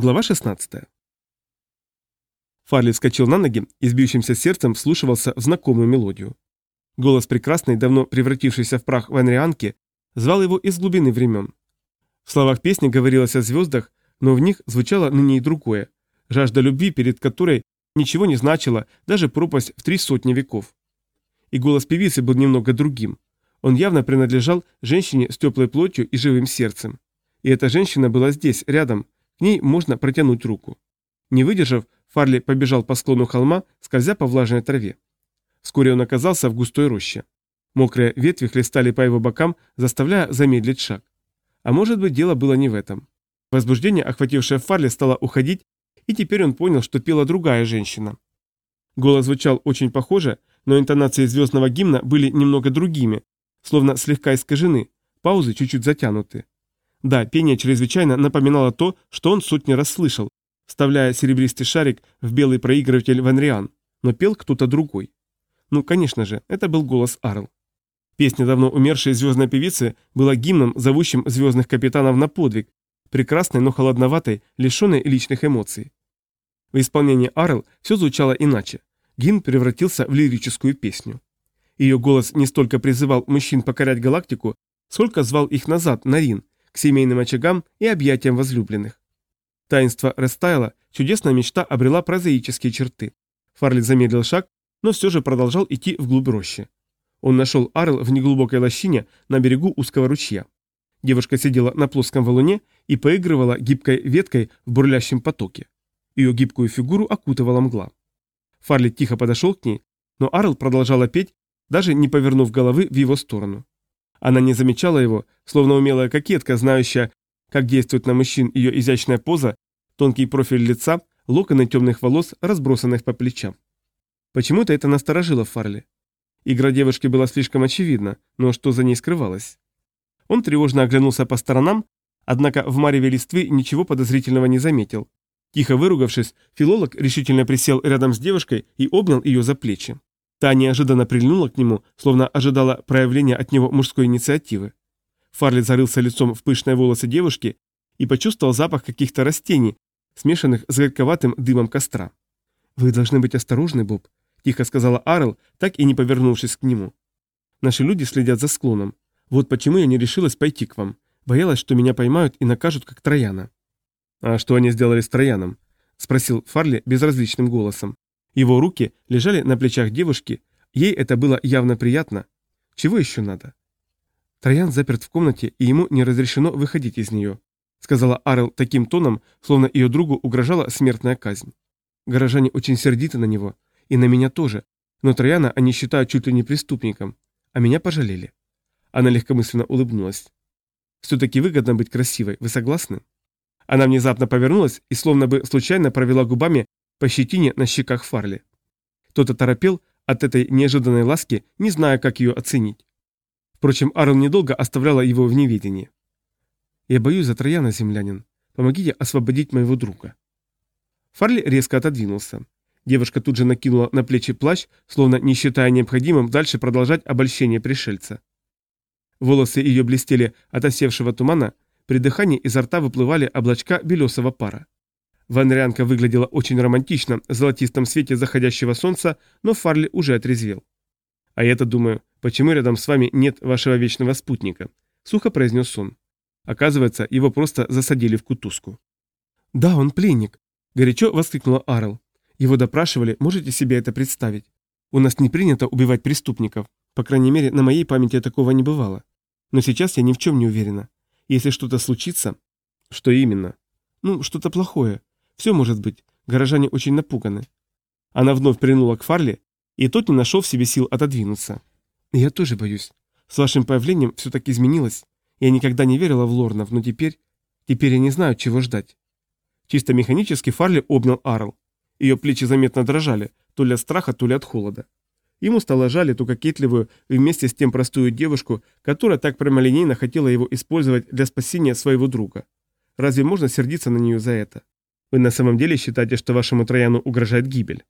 Глава 16. Фарли вскочил на ноги и с бьющимся сердцем вслушивался в знакомую мелодию. Голос прекрасной, давно превратившийся в прах ванрианки, звал его из глубины времен. В словах песни говорилось о звездах, но в них звучало ныне и другое – жажда любви, перед которой ничего не значила даже пропасть в три сотни веков. И голос певицы был немного другим. Он явно принадлежал женщине с теплой плотью и живым сердцем. И эта женщина была здесь, рядом – к ней можно протянуть руку. Не выдержав, Фарли побежал по склону холма, скользя по влажной траве. Вскоре он оказался в густой роще. Мокрые ветви хлестали по его бокам, заставляя замедлить шаг. А может быть, дело было не в этом. Возбуждение, охватившее Фарли, стало уходить, и теперь он понял, что пела другая женщина. Голос звучал очень похоже, но интонации звездного гимна были немного другими, словно слегка искажены, паузы чуть-чуть затянуты. Да, пение чрезвычайно напоминало то, что он сотни раз слышал, вставляя серебристый шарик в белый проигрыватель Ванриан, но пел кто-то другой. Ну, конечно же, это был голос Арл. Песня давно умершей звездной певицы была гимном, зовущим звездных капитанов на подвиг, прекрасной, но холодноватой, лишенной личных эмоций. В исполнении Арл все звучало иначе. Гимн превратился в лирическую песню. Ее голос не столько призывал мужчин покорять галактику, сколько звал их назад, на Рин, к семейным очагам и объятиям возлюбленных. Таинство растаяло, чудесная мечта обрела прозаические черты. Фарли замедлил шаг, но все же продолжал идти вглубь рощи. Он нашел Арл в неглубокой лощине на берегу узкого ручья. Девушка сидела на плоском валуне и поигрывала гибкой веткой в бурлящем потоке. Ее гибкую фигуру окутывала мгла. Фарли тихо подошел к ней, но Арл продолжала петь, даже не повернув головы в его сторону. Она не замечала его, словно умелая кокетка, знающая, как действует на мужчин ее изящная поза, тонкий профиль лица, локоны темных волос, разбросанных по плечам. Почему-то это насторожило Фарли. Игра девушки была слишком очевидна, но что за ней скрывалось? Он тревожно оглянулся по сторонам, однако в мареве листвы ничего подозрительного не заметил. Тихо выругавшись, филолог решительно присел рядом с девушкой и обнял ее за плечи. Та неожиданно прильнула к нему, словно ожидала проявления от него мужской инициативы. Фарли зарылся лицом в пышные волосы девушки и почувствовал запах каких-то растений, смешанных с горьковатым дымом костра. «Вы должны быть осторожны, Боб», – тихо сказала Арл, так и не повернувшись к нему. «Наши люди следят за склоном. Вот почему я не решилась пойти к вам. Боялась, что меня поймают и накажут, как Трояна». «А что они сделали с Трояном?» – спросил Фарли безразличным голосом. Его руки лежали на плечах девушки, ей это было явно приятно. Чего еще надо? Троян заперт в комнате, и ему не разрешено выходить из нее, сказала Арел таким тоном, словно ее другу угрожала смертная казнь. Горожане очень сердиты на него, и на меня тоже, но Трояна они считают чуть ли не преступником, а меня пожалели. Она легкомысленно улыбнулась. «Все-таки выгодно быть красивой, вы согласны?» Она внезапно повернулась и словно бы случайно провела губами по щетине на щеках Фарли. Тот оторопел от этой неожиданной ласки, не зная, как ее оценить. Впрочем, Арл недолго оставляла его в неведении. «Я боюсь за Трояна, землянин. Помогите освободить моего друга». Фарли резко отодвинулся. Девушка тут же накинула на плечи плащ, словно не считая необходимым дальше продолжать обольщение пришельца. Волосы ее блестели от осевшего тумана, при дыхании изо рта выплывали облачка белесого пара. Ванрянка выглядела очень романтично в золотистом свете заходящего солнца, но Фарли уже отрезвел. «А я-то думаю, почему рядом с вами нет вашего вечного спутника?» — сухо произнес он. Оказывается, его просто засадили в кутузку. «Да, он пленник», — горячо воскликнула Арл. «Его допрашивали, можете себе это представить? У нас не принято убивать преступников. По крайней мере, на моей памяти такого не бывало. Но сейчас я ни в чем не уверена. Если что-то случится...» «Что именно?» «Ну, что-то плохое. Все может быть. Горожане очень напуганы. Она вновь принула к Фарли, и тот не нашел в себе сил отодвинуться. Я тоже боюсь. С вашим появлением все так изменилось. Я никогда не верила в Лорнов, но теперь... Теперь я не знаю, чего ждать. Чисто механически Фарли обнял Арл. Ее плечи заметно дрожали, то ли от страха, то ли от холода. Ему стало жаль эту кокетливую и вместе с тем простую девушку, которая так прямолинейно хотела его использовать для спасения своего друга. Разве можно сердиться на нее за это? Вы на самом деле считаете, что вашему Трояну угрожает гибель?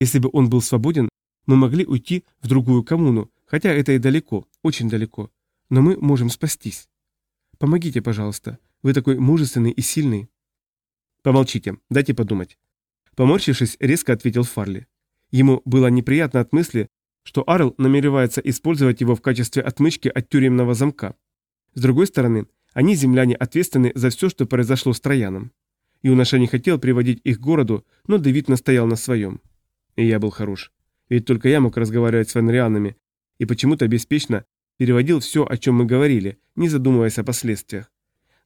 Если бы он был свободен, мы могли уйти в другую коммуну, хотя это и далеко, очень далеко. Но мы можем спастись. Помогите, пожалуйста. Вы такой мужественный и сильный. Помолчите, дайте подумать. Поморщившись, резко ответил Фарли. Ему было неприятно от мысли, что Арл намеревается использовать его в качестве отмычки от тюремного замка. С другой стороны, они, земляне, ответственны за все, что произошло с Трояном. Юноша не хотел приводить их к городу, но Давид настоял на своем. И я был хорош. Ведь только я мог разговаривать с ванрианами, и почему-то беспечно переводил все, о чем мы говорили, не задумываясь о последствиях.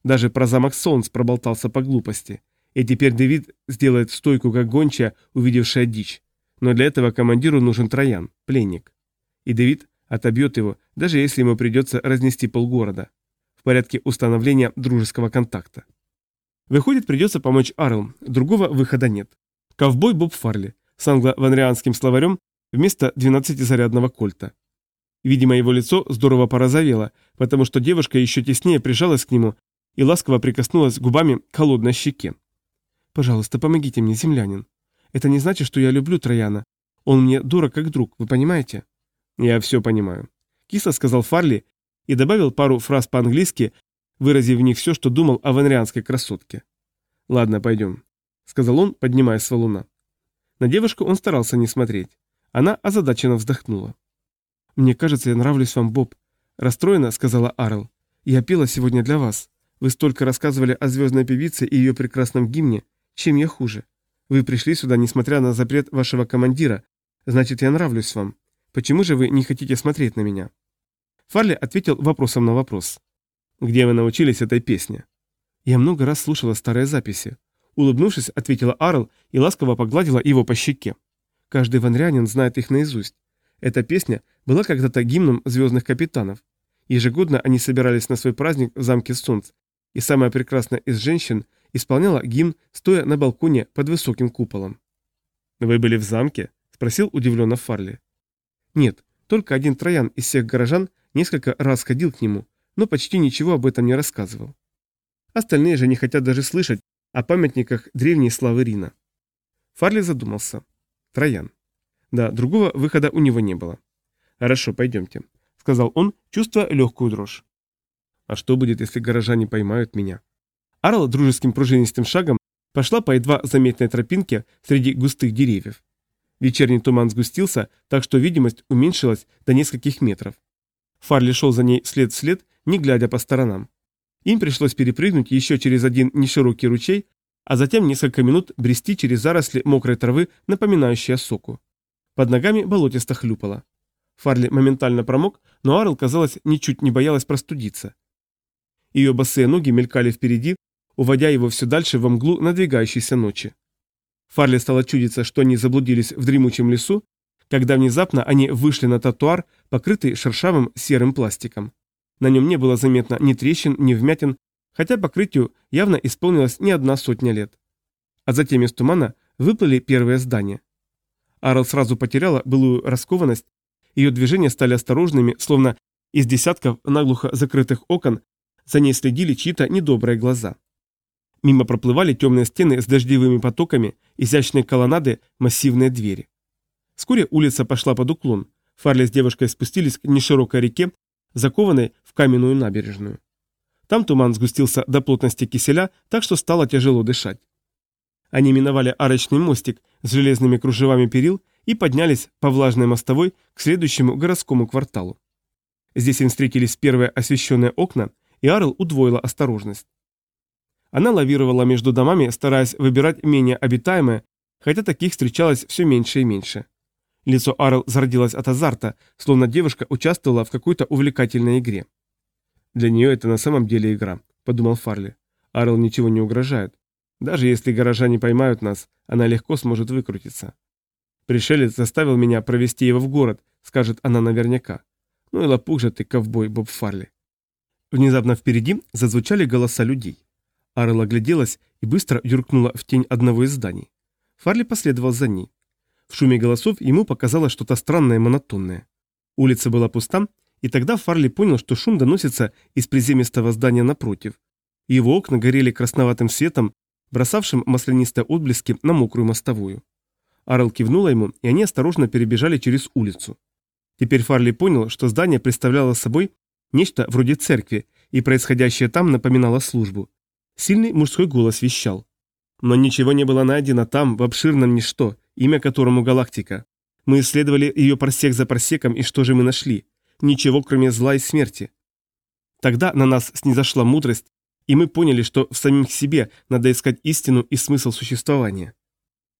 Даже про замок Солнц проболтался по глупости. И теперь Дэвид сделает стойку, как гончая, увидевшая дичь. Но для этого командиру нужен Троян, пленник. И Дэвид отобьет его, даже если ему придется разнести полгорода. В порядке установления дружеского контакта. Выходит, придется помочь Арл, другого выхода нет. Ковбой Боб Фарли с англо-ванрианским словарем вместо 12-зарядного кольта. Видимо, его лицо здорово порозовело, потому что девушка еще теснее прижалась к нему и ласково прикоснулась губами к холодной щеке. «Пожалуйста, помогите мне, землянин. Это не значит, что я люблю Трояна. Он мне дурак как друг, вы понимаете?» «Я все понимаю», — кисло сказал Фарли и добавил пару фраз по-английски, выразив в них все, что думал о ванрианской красотке. «Ладно, пойдем», — сказал он, поднимаясь с валуна. На девушку он старался не смотреть. Она озадаченно вздохнула. «Мне кажется, я нравлюсь вам, Боб», — расстроена сказала Арл. «Я пела сегодня для вас. Вы столько рассказывали о звездной певице и ее прекрасном гимне. Чем я хуже? Вы пришли сюда, несмотря на запрет вашего командира. Значит, я нравлюсь вам. Почему же вы не хотите смотреть на меня?» Фарли ответил вопросом на вопрос. «Где вы научились этой песне?» «Я много раз слушала старые записи». Улыбнувшись, ответила Арл и ласково погладила его по щеке. Каждый ванрянин знает их наизусть. Эта песня была когда-то гимном звездных капитанов. Ежегодно они собирались на свой праздник в замке Солнц, и самая прекрасная из женщин исполняла гимн, стоя на балконе под высоким куполом. «Вы были в замке?» – спросил удивленно Фарли. «Нет, только один троян из всех горожан несколько раз ходил к нему, но почти ничего об этом не рассказывал. Остальные же не хотят даже слышать о памятниках древней славы Рина». Фарли задумался. Троян. Да, другого выхода у него не было. «Хорошо, пойдемте», — сказал он, чувствуя легкую дрожь. «А что будет, если горожане поймают меня?» Арла дружеским пружинистым шагом пошла по едва заметной тропинке среди густых деревьев. Вечерний туман сгустился, так что видимость уменьшилась до нескольких метров. Фарли шел за ней след в след, не глядя по сторонам. Им пришлось перепрыгнуть еще через один неширокий ручей, а затем несколько минут брести через заросли мокрой травы, напоминающие соку. Под ногами болотисто хлюпало. Фарли моментально промок, но Арл, казалось, ничуть не боялась простудиться. Ее босые ноги мелькали впереди, уводя его все дальше во мглу надвигающейся ночи. Фарли стало чудиться, что они заблудились в дремучем лесу, когда внезапно они вышли на тротуар, покрытый шершавым серым пластиком. На нем не было заметно ни трещин, ни вмятин, хотя покрытию явно исполнилось не одна сотня лет. А затем из тумана выплыли первые здания. Арл сразу потеряла былую раскованность, ее движения стали осторожными, словно из десятков наглухо закрытых окон за ней следили чьи-то недобрые глаза. Мимо проплывали темные стены с дождевыми потоками, изящные колоннады, массивные двери. Вскоре улица пошла под уклон. Фарли с девушкой спустились к неширокой реке, закованной в каменную набережную. Там туман сгустился до плотности киселя, так что стало тяжело дышать. Они миновали арочный мостик с железными кружевами перил и поднялись по влажной мостовой к следующему городскому кварталу. Здесь им встретились первые освещенные окна, и Арл удвоила осторожность. Она лавировала между домами, стараясь выбирать менее обитаемые, хотя таких встречалось все меньше и меньше. Лицо Арл зародилось от азарта, словно девушка участвовала в какой-то увлекательной игре. «Для нее это на самом деле игра», — подумал Фарли. Арл ничего не угрожает. Даже если горожане поймают нас, она легко сможет выкрутиться. Пришелец заставил меня провести его в город, скажет она наверняка. Ну и лопух же ты, ковбой Боб Фарли. Внезапно впереди зазвучали голоса людей. Арл огляделась и быстро юркнула в тень одного из зданий. Фарли последовал за ней. В шуме голосов ему показалось что-то странное и монотонное. Улица была пуста, и тогда Фарли понял, что шум доносится из приземистого здания напротив. Его окна горели красноватым светом, бросавшим маслянистые отблески на мокрую мостовую. Арл кивнула ему, и они осторожно перебежали через улицу. Теперь Фарли понял, что здание представляло собой нечто вроде церкви, и происходящее там напоминало службу. Сильный мужской голос вещал. Но ничего не было найдено там, в обширном ничто, имя которому галактика. Мы исследовали ее парсек за парсеком, и что же мы нашли? Ничего, кроме зла и смерти. Тогда на нас снизошла мудрость, и мы поняли, что в самих себе надо искать истину и смысл существования.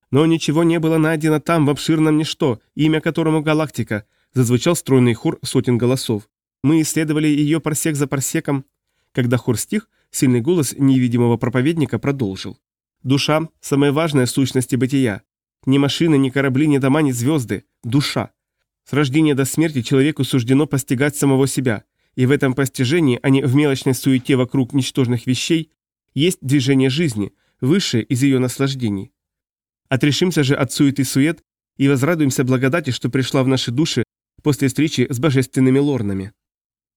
Но ничего не было найдено там, в обширном ничто, имя которому галактика, зазвучал стройный хор сотен голосов. Мы исследовали ее парсек за парсеком. Когда хор стих, сильный голос невидимого проповедника продолжил. Душа – самая важная в сущности бытия. Ни машины, ни корабли, ни дома, ни звезды. Душа. С рождения до смерти человеку суждено постигать самого себя, и в этом постижении, а не в мелочной суете вокруг ничтожных вещей, есть движение жизни, высшее из ее наслаждений. Отрешимся же от суеты сует и возрадуемся благодати, что пришла в наши души после встречи с божественными лорнами.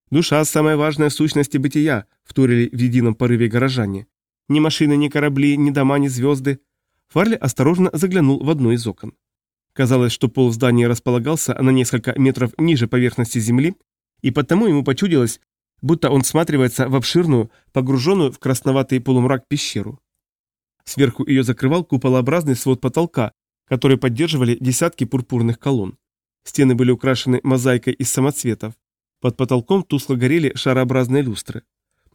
Душа – самая важная в сущности бытия, вторили в едином порыве горожане. Ни машины, ни корабли, ни дома, ни звезды. Фарли осторожно заглянул в одно из окон. Казалось, что пол здания располагался на несколько метров ниже поверхности земли, и потому ему почудилось, будто он всматривается в обширную, погруженную в красноватый полумрак пещеру. Сверху ее закрывал куполообразный свод потолка, который поддерживали десятки пурпурных колонн. Стены были украшены мозаикой из самоцветов. Под потолком тускло горели шарообразные люстры.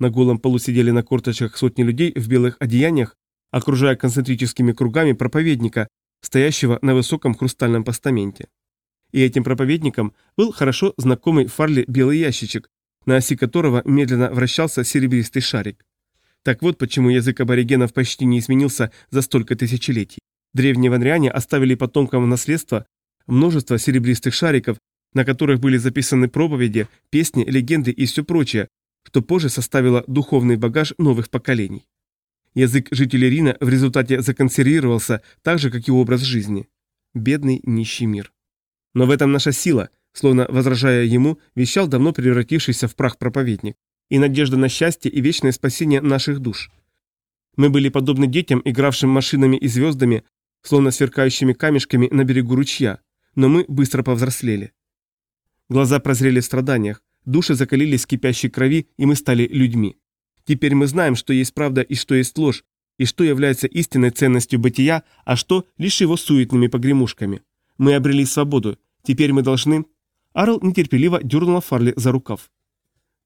На голом полу сидели на корточках сотни людей в белых одеяниях, окружая концентрическими кругами проповедника, стоящего на высоком хрустальном постаменте. И этим проповедником был хорошо знакомый Фарли белый ящичек, на оси которого медленно вращался серебристый шарик. Так вот почему язык аборигенов почти не изменился за столько тысячелетий. Древние ванриане оставили потомкам в наследство множество серебристых шариков, на которых были записаны проповеди, песни, легенды и все прочее, что позже составило духовный багаж новых поколений. Язык жителей Рина в результате законсервировался так же, как и образ жизни. Бедный нищий мир. Но в этом наша сила, словно возражая ему, вещал давно превратившийся в прах проповедник, и надежда на счастье и вечное спасение наших душ. Мы были подобны детям, игравшим машинами и звездами, словно сверкающими камешками на берегу ручья, но мы быстро повзрослели. Глаза прозрели в страданиях, души закалились в кипящей крови, и мы стали людьми. Теперь мы знаем, что есть правда и что есть ложь, и что является истинной ценностью бытия, а что лишь его суетными погремушками. Мы обрели свободу, теперь мы должны... Арл нетерпеливо дернула Фарли за рукав.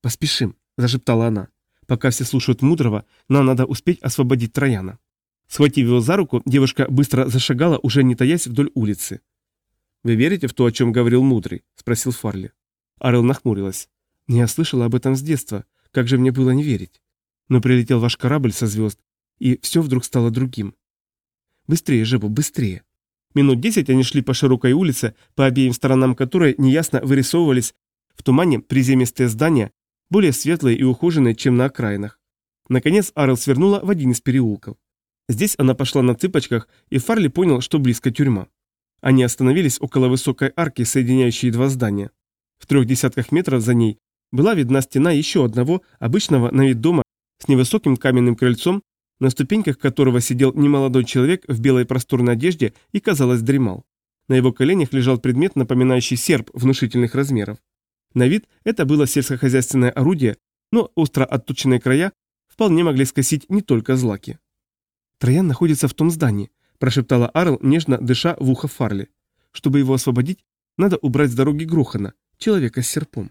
«Поспешим», – зашептала она. «Пока все слушают мудрого, нам надо успеть освободить Трояна». Схватив его за руку, девушка быстро зашагала, уже не таясь вдоль улицы. «Вы верите в то, о чем говорил мудрый?» – спросил Фарли. Арл нахмурилась. «Я слышала об этом с детства. Как же мне было не верить?» Но прилетел ваш корабль со звезд, и все вдруг стало другим. Быстрее, Жебу, быстрее. Минут десять они шли по широкой улице, по обеим сторонам которой неясно вырисовывались в тумане приземистые здания, более светлые и ухоженные, чем на окраинах. Наконец Арл свернула в один из переулков. Здесь она пошла на цыпочках, и Фарли понял, что близко тюрьма. Они остановились около высокой арки, соединяющей два здания. В трех десятках метров за ней была видна стена еще одного, обычного на вид дома с невысоким каменным крыльцом, на ступеньках которого сидел немолодой человек в белой просторной одежде и, казалось, дремал. На его коленях лежал предмет, напоминающий серп внушительных размеров. На вид это было сельскохозяйственное орудие, но остро отточенные края вполне могли скосить не только злаки. «Троян находится в том здании», – прошептала Арл, нежно дыша в ухо Фарли. «Чтобы его освободить, надо убрать с дороги Грохана, человека с серпом».